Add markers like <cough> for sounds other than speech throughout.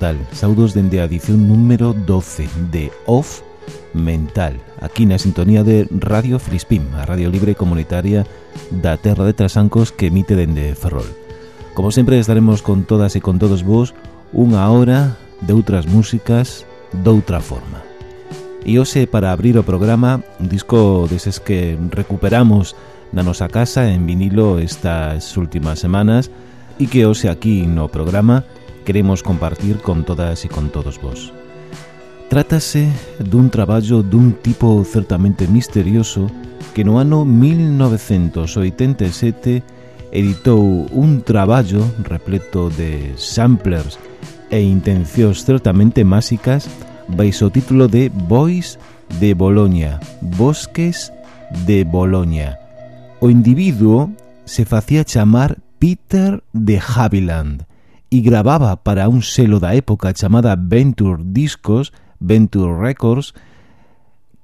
tal? Saudos dende a edición número 12 de Off Mental, aquí na sintonía de Radio Frispim, a radio libre comunitaria da Terra de Trasancos que emite dende Ferrol. Como sempre estaremos con todas e con todos vos unha hora de outras músicas doutra forma. E hoxe, para abrir o programa, un disco deses que recuperamos na nosa casa en vinilo estas últimas semanas e que hoxe aquí no programa queremos compartir con todas e con todos vos. Trátase dun traballo dun tipo certamente misterioso que no ano 1987 editou un traballo repleto de samplers e intencións certamente máxicas baixo o título de Bois de Boloña, Bosques de Boloña. O individuo se facía chamar Peter de Haviland e grababa para un selo da época chamada Venture Discos, Venture Records,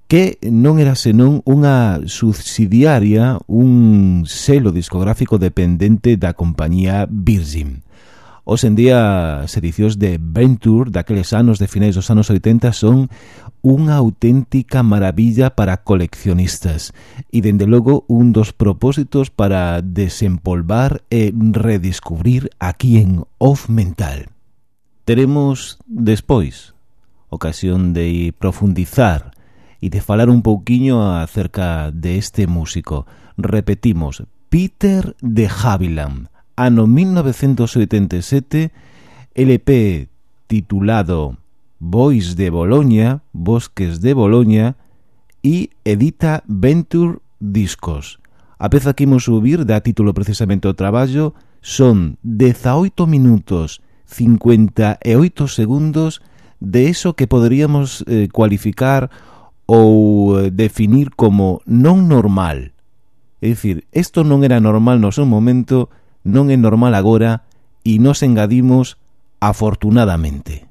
que non era senón unha subsidiaria, un selo discográfico dependente da compañía Virgin. Os en día as edicións de Venture daqueles anos de finais dos anos 80 son unha auténtica maravilla para coleccionistas e, dende logo, un dos propósitos para desempolvar e redescubrir aquí en Off Mental. Teremos despois ocasión de profundizar e de falar un pouquiño acerca de este músico. Repetimos, Peter de Haviland, ano 1987, LP titulado Bois de Boloña, Bosques de Boloña e edita Venture Discos. A peza que imos subir dá título precisamente ao traballo son 18 minutos 58 segundos de eso que poderíamos eh, cualificar ou eh, definir como non normal. É dicir, isto non era normal no seu momento, non é normal agora e nos engadimos afortunadamente.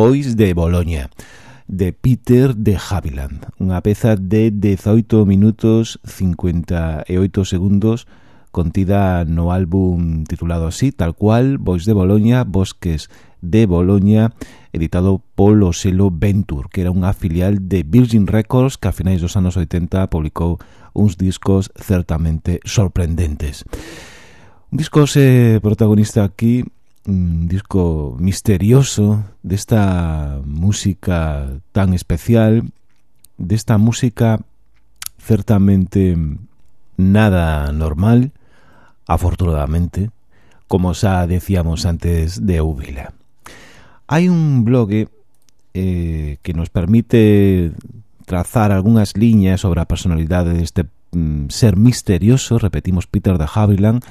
Boys de Boloña de Peter de Haviland, unha peza de 18 minutos 58 segundos contida no álbum titulado así, tal cual, Boys de Boloña, Bosques de Boloña, editado polo selo Venture, que era unha filial de Virgin Records que a finais dos anos 80 publicou uns discos certamente sorprendentes. Un disco se protagonista aquí un disco misterioso desta música tan especial, desta música certamente nada normal, afortunadamente, como xa decíamos antes de Úbila. Hai un blog eh, que nos permite trazar algunhas liñas sobre a personalidade deste mm, ser misterioso, repetimos Peter de Havilland,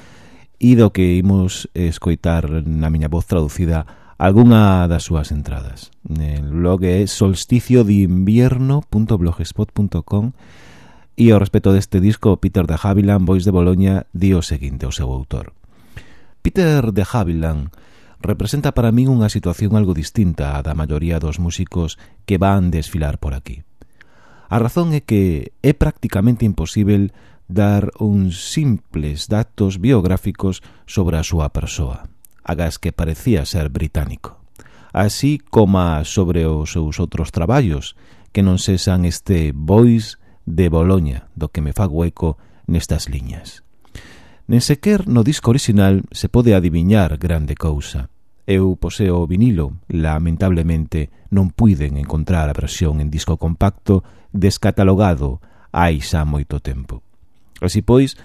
e do que imos escoitar na miña voz traducida algunha das súas entradas. El blog é solsticiodeinvierno.blogspot.com e ao respecto deste disco, Peter de Haviland, Voice de Boloña, di o seguinte o seu autor. Peter de Haviland representa para min unha situación algo distinta á da maioría dos músicos que van desfilar por aquí. A razón é que é prácticamente imposible dar uns simples datos biográficos sobre a súa persoa, agas que parecía ser británico, así como sobre os seus outros traballos, que non sesan este Bois de Boloña, do que me fago eco nestas liñas. Nen sequer no disco original se pode adiviñar grande cousa. Eu poseo o vinilo, lamentablemente non puiden encontrar a versión en disco compacto descatalogado hai xa moito tempo. Así pois,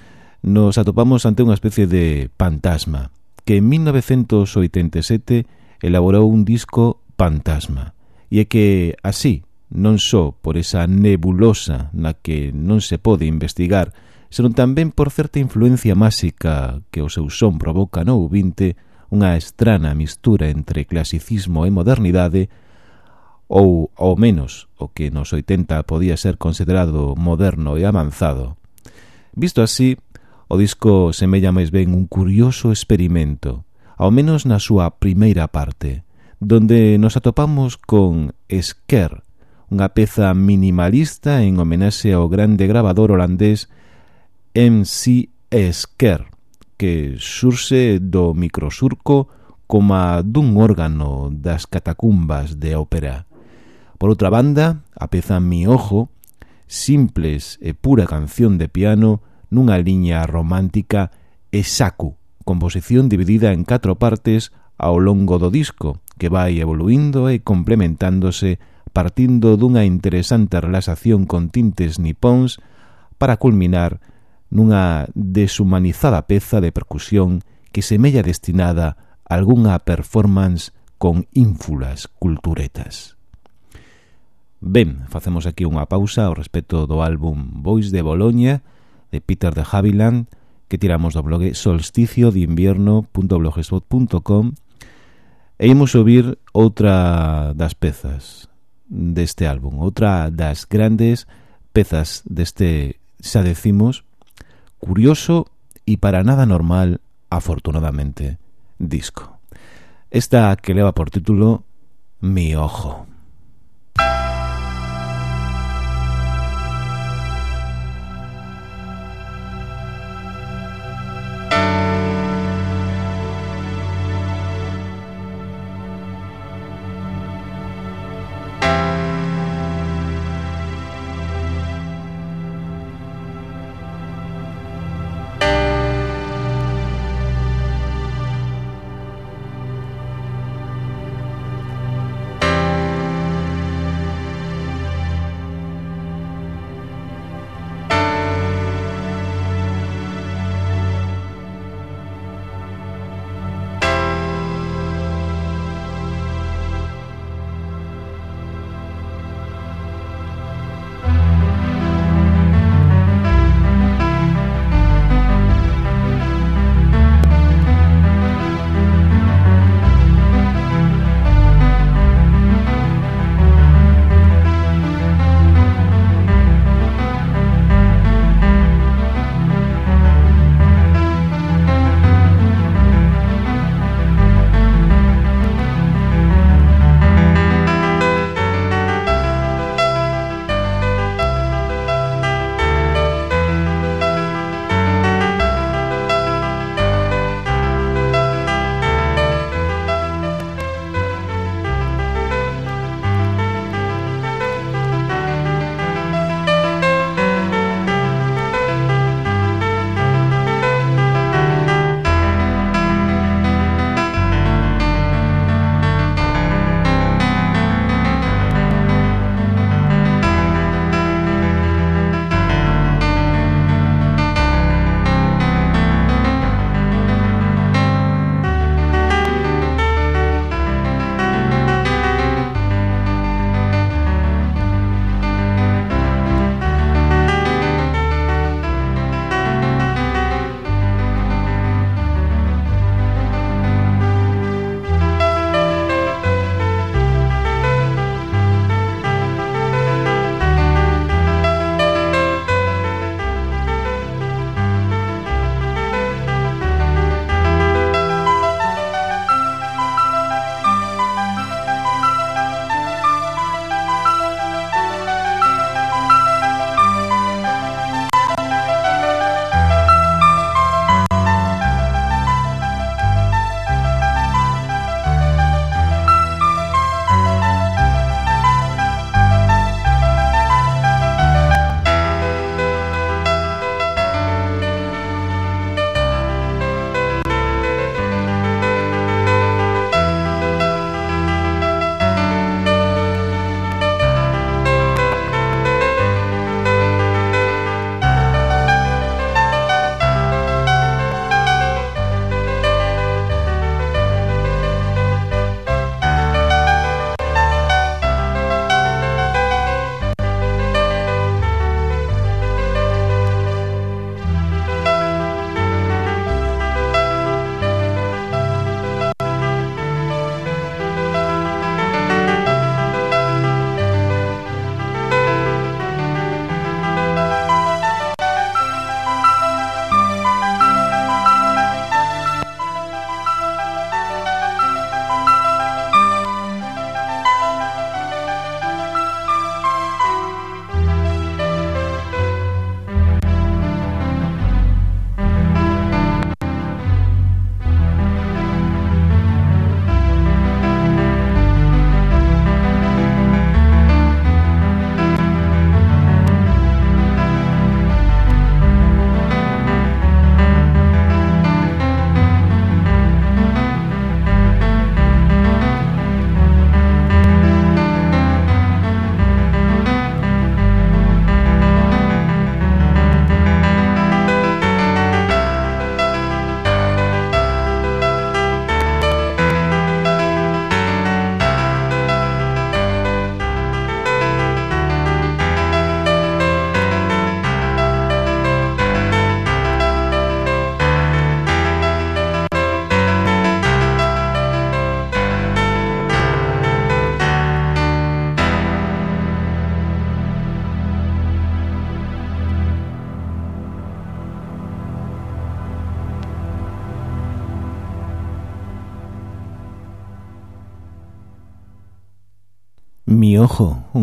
nos atopamos ante unha especie de fantasma que en 1987 elaborou un disco fantasma E é que así, non só por esa nebulosa na que non se pode investigar, senón tamén por certa influencia máxica que o seu son provoca no ouvinte, unha estrana mistura entre clasicismo e modernidade, ou, ao menos, o que nos 80 podía ser considerado moderno e avanzado, Visto así, o disco semella máis ben un curioso experimento, ao menos na súa primeira parte, donde nos atopamos con Esquer, unha peza minimalista en homenaxe ao grande gravador holandés MC Esquer, que surse do microsurco como dun órgano das catacumbas de ópera. Por outra banda, a peza Mi Ojo simples e pura canción de piano nunha liña romántica e sacu, composición dividida en catro partes ao longo do disco, que vai evoluindo e complementándose partindo dunha interesante relaxación con tintes nipóns para culminar nunha deshumanizada peza de percusión que semella destinada a algunha performance con ínfulas culturetas. Ben, facemos aquí unha pausa ao respecto do álbum Boys de Boloña de Peter de Haviland que tiramos do blog solsticioinvierno.blogspot.com e imos ouvir outra das pezas deste álbum, outra das grandes pezas deste, xa decimos, curioso e para nada normal, afortunadamente, disco. Esta que leva por título Mi Ojo.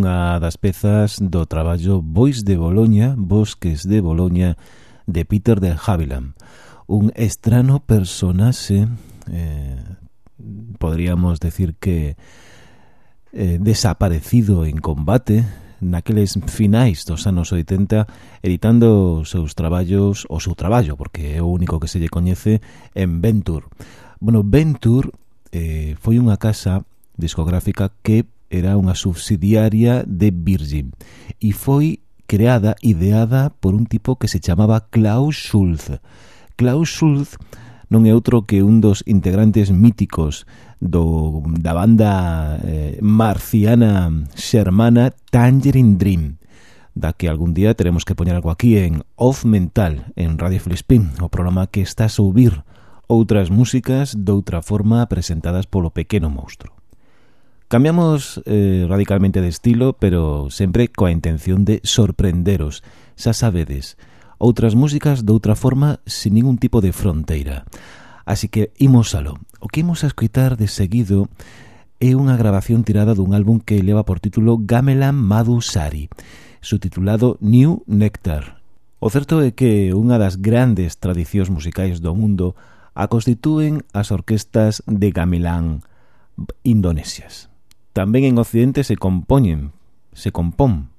unha das pezas do traballo Bois de Boloña, Bosques de Boloña, de Peter de Haviland. Un estrano personaxe, eh, podríamos decir que eh, desaparecido en combate, naqueles finais dos anos 80 editando os seus traballos o seu traballo, porque é o único que se lle coñece en Venture. Bueno, Venture eh, foi unha casa discográfica que era unha subsidiaria de Virgin e foi creada, ideada por un tipo que se chamaba Klaus Schulz. Klaus Schulz non é outro que un dos integrantes míticos do, da banda eh, marciana xermana Tangerine Dream da que algún día teremos que poñer algo aquí en Off Mental, en Radio Flispin, o programa que está a subir outras músicas doutra forma presentadas polo pequeno monstro. Cambiamos eh, radicalmente de estilo, pero sempre coa intención de sorprenderos. Xa sabedes, outras músicas de outra forma sin ningún tipo de fronteira. Así que imos alo. O que imos a escutar de seguido é unha grabación tirada dun álbum que leva por título Gamelan Madusari, subtitulado New Nectar. O certo é que unha das grandes tradicións musicais do mundo a constitúen as orquestas de gamelán indonesias tamén en Occidente se compoñen, se compón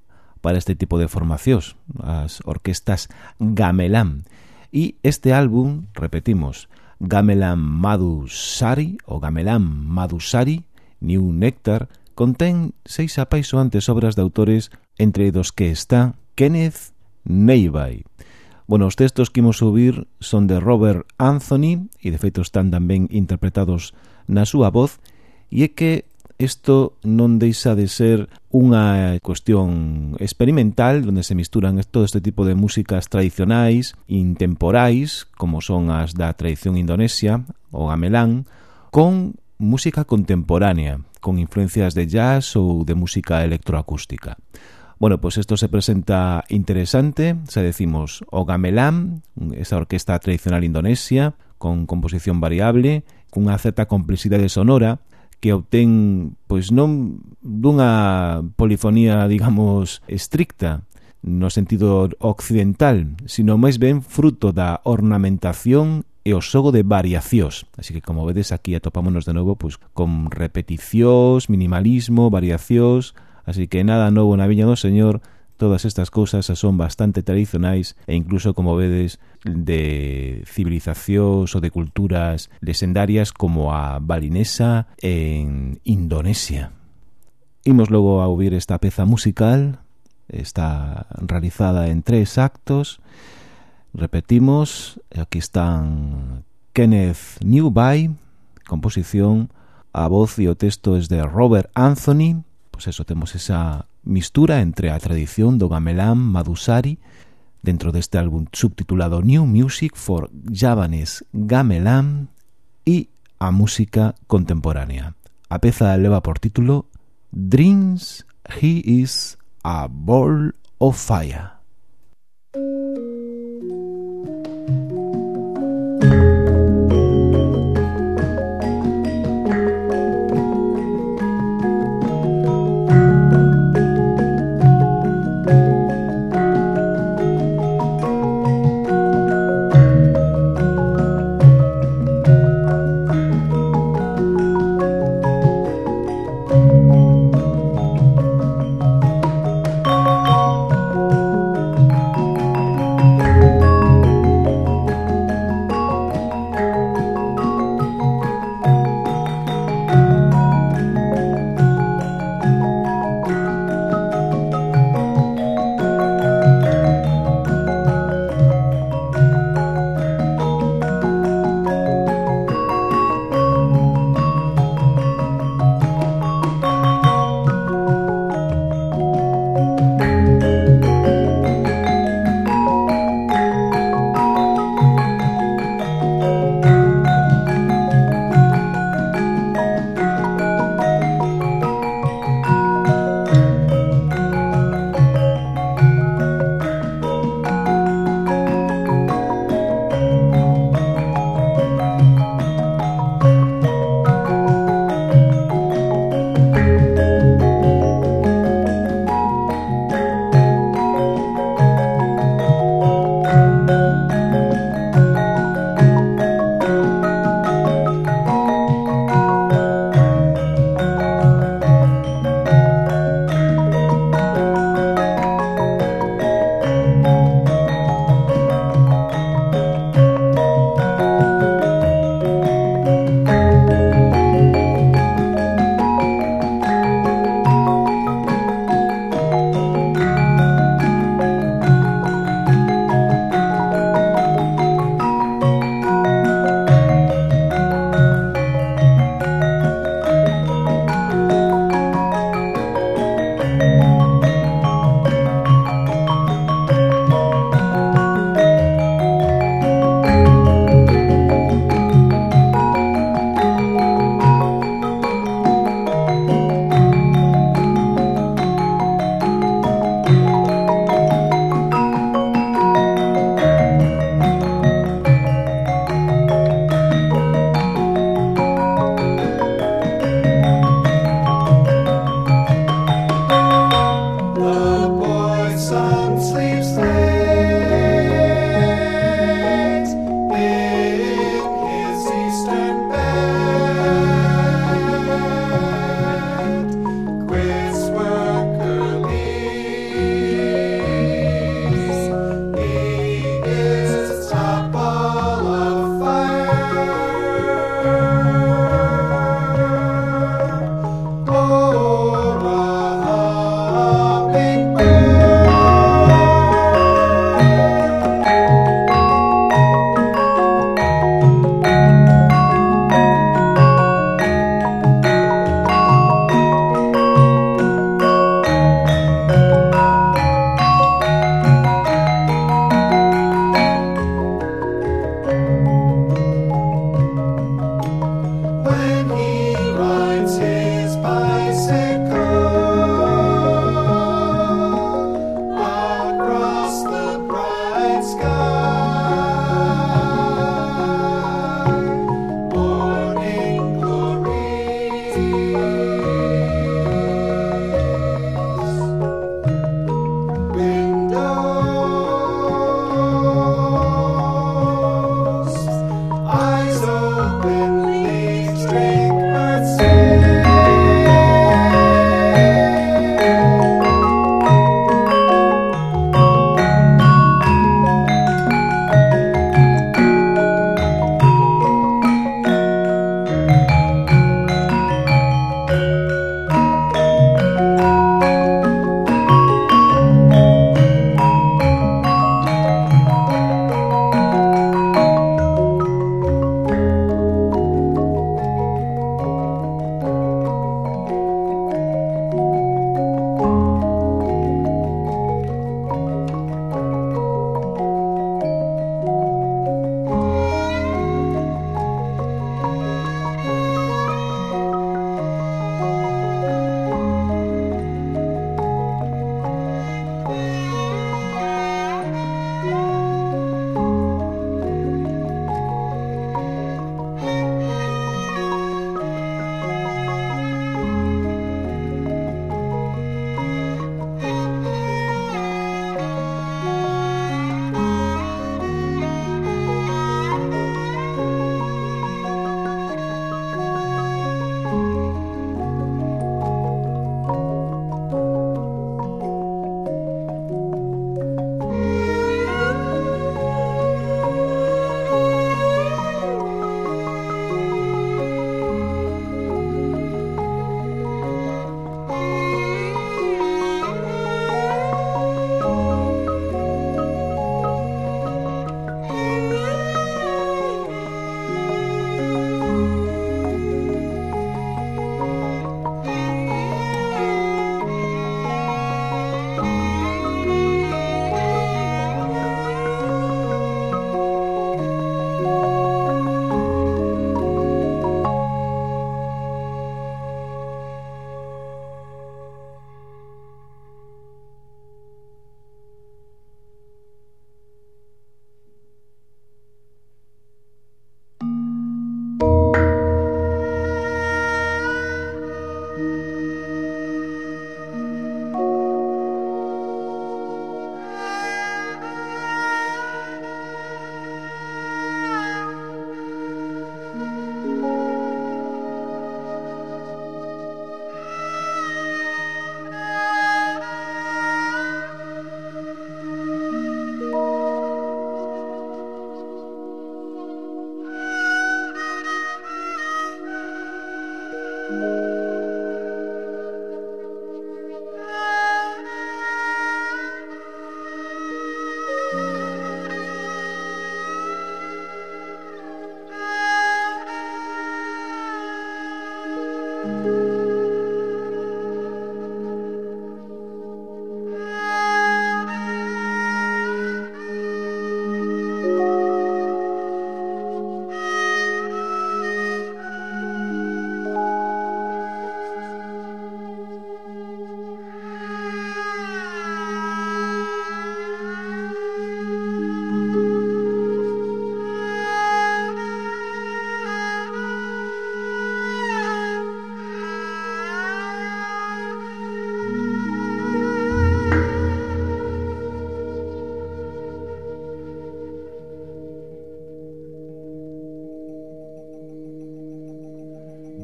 para este tipo de formacións, as orquestas gamelán. E este álbum, repetimos, Gamelan Madusari ou Gamelan Madusari, New Nectar, contén seis apaisoantes obras de autores entre dos que está Kenneth Neibai. Bueno, os textos que imos subir son de Robert Anthony e de feito están tamén interpretados na súa voz e é que isto non deixa de ser unha cuestión experimental onde se misturan todo este tipo de músicas tradicionais, intemporais, como son as da tradición indonesia o gamelán, con música contemporánea, con influencias de jazz ou de música electroacústica. Bueno, pues esto se presenta interesante, se decimos o gamelán, esa orquesta tradicional indonesia, con composición variable, cunha certa complexidade sonora, que obtén pois non dunha polifonía, <laughs> digamos, estricta no sentido occidental, sino máis ben fruto da ornamentación e o xogo de variacións. Así que, como vedes, aquí atopámonos de novo pois, con repeticións, minimalismo, variacións... Así que nada novo na viña do señor, Todas estas cousas son bastante tradicionais e incluso, como vedes, de civilizacións ou de culturas legendarias como a balinesa en Indonesia. Imos logo a ouvir esta peza musical, está realizada en tres actos. Repetimos, aquí están Kenneth Newby, composición, a voz e o texto es de Robert Anthony, pois pues eso, temos esa mistura entre a tradición do gamelán Madusari dentro deste álbum subtitulado New Music for Javanese Gamelan e a música contemporánea. A peza leva por título Dreams He is a Ball of Fire.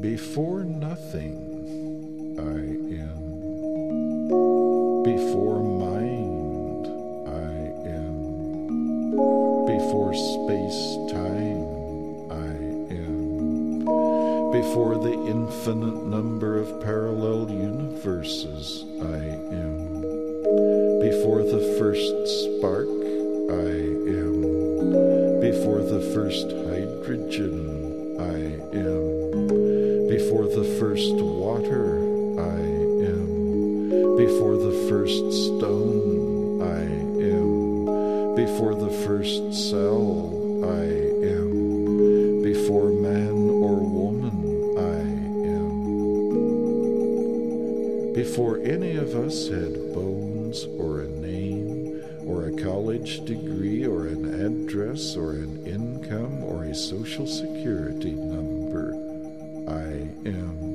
Before nothing, I am. Before mind, I am. Before space time, I am. Before the infinite number of parallel universes, I am. Before the first spark, I am. Before the first hydrogen, I am. Before the first water, I am. Before the first stone, I am. Before the first cell, I am. Before man or woman, I am. Before any of us had bones or a name or a college degree or an address or an income or a social security am.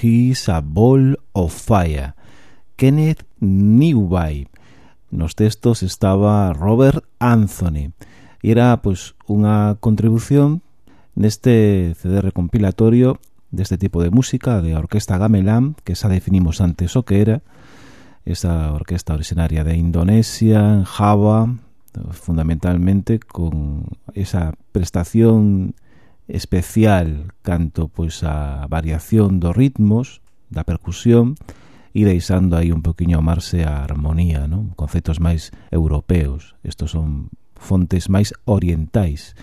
He's a Ball of Fire. Kenneth Newby. Nos textos estaba Robert Anthony. E era pois unha contribución neste CD recompilatorio deste tipo de música de Orquesta Gamelan, que xa definimos antes o que era, esa orquesta originaria de Indonesia, en Java, fundamentalmente con esa prestación especial canto pois a variación dos ritmos, da percusión e deixando aí un poquinho amarse a armonía, non? Conceptos máis europeos. Estos son fontes máis orientais.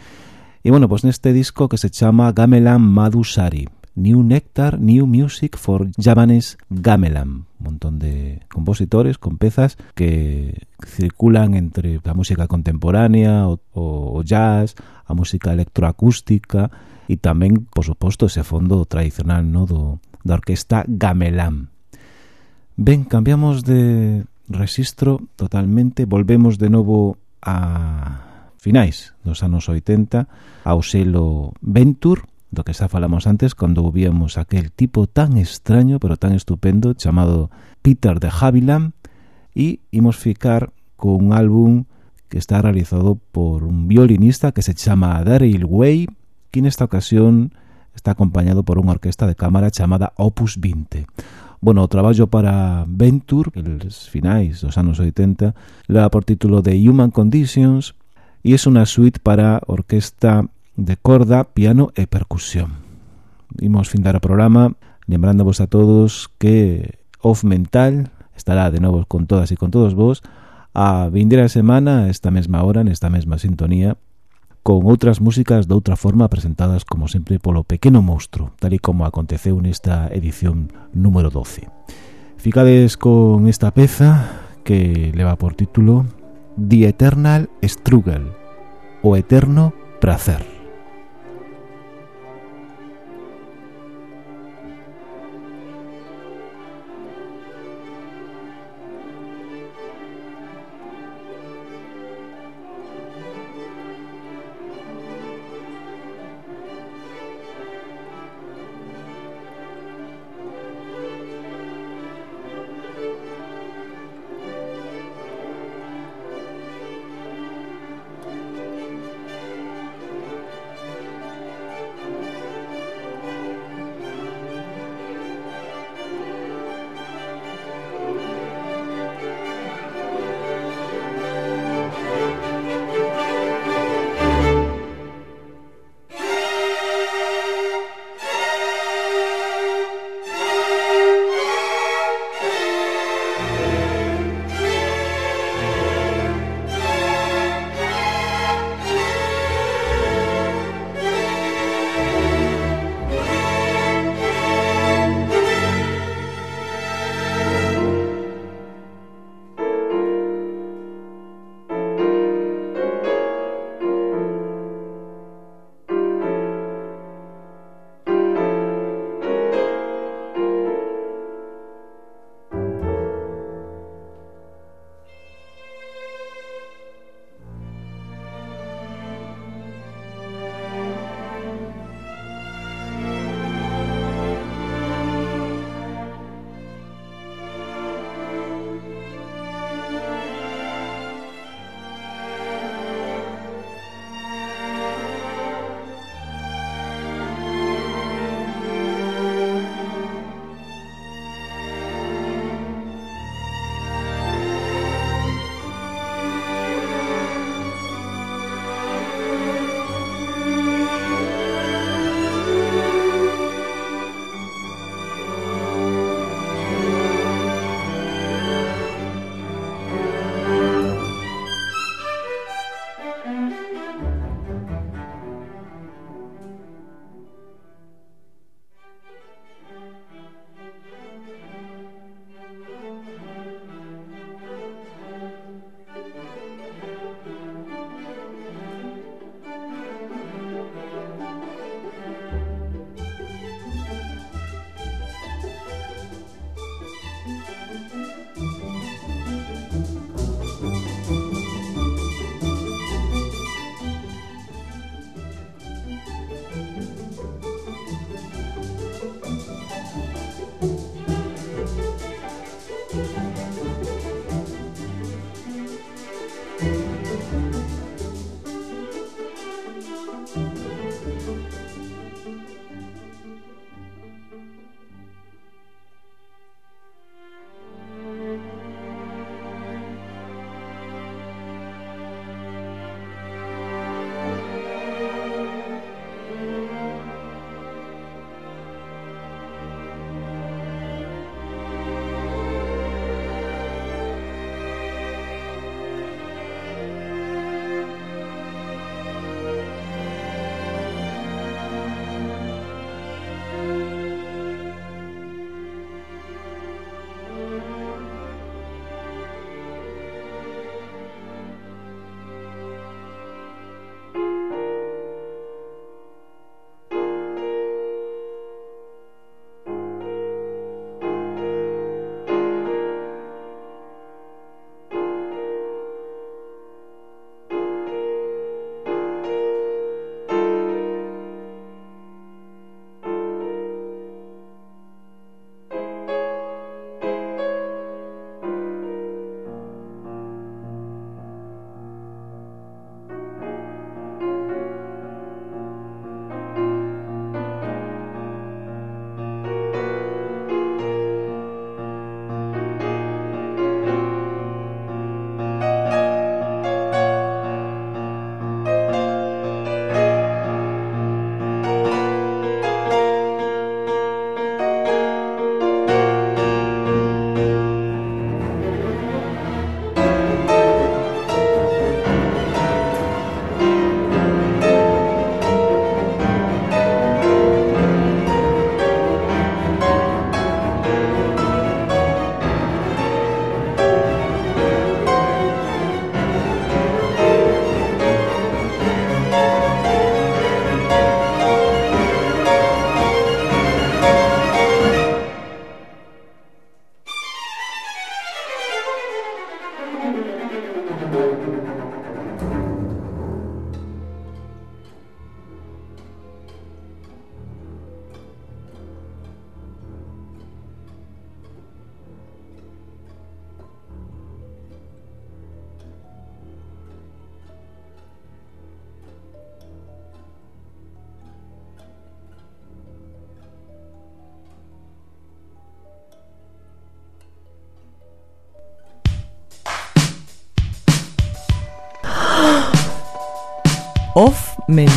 E, bueno, pois neste disco que se chama Gamelan Madusari, New Nectar, New Music for Javanese Gamelan montón de compositores con pezas que circulan entre a música contemporánea o, o, jazz, a música electroacústica e tamén, por suposto, ese fondo tradicional no do, da orquesta Gamelan. Ben, cambiamos de rexistro totalmente, volvemos de novo a finais dos anos 80 ao selo Venture do que xa falamos antes cando víamos aquel tipo tan extraño pero tan estupendo chamado Peter de Haviland e imos ficar con un álbum que está realizado por un violinista que se chama Daryl Way que nesta ocasión está acompañado por unha orquesta de cámara chamada Opus 20 Bueno, o traballo para Venture, els finais dos anos 80, leva por título de Human Conditions e é unha suite para orquesta de corda, piano e percusión. Imos findar o programa lembrándovos a todos que Off Mental estará de novo con todas e con todos vos a vindeira semana, esta mesma hora, nesta mesma sintonía, con outras músicas de outra forma presentadas, como sempre, polo pequeno monstro, tal e como aconteceu nesta edición número 12. Ficades con esta peza que leva por título The Eternal Struggle, o Eterno Prazer.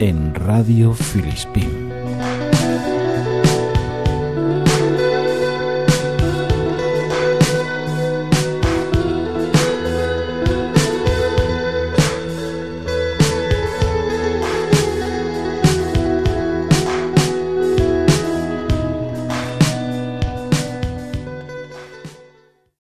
En Radio Filispín.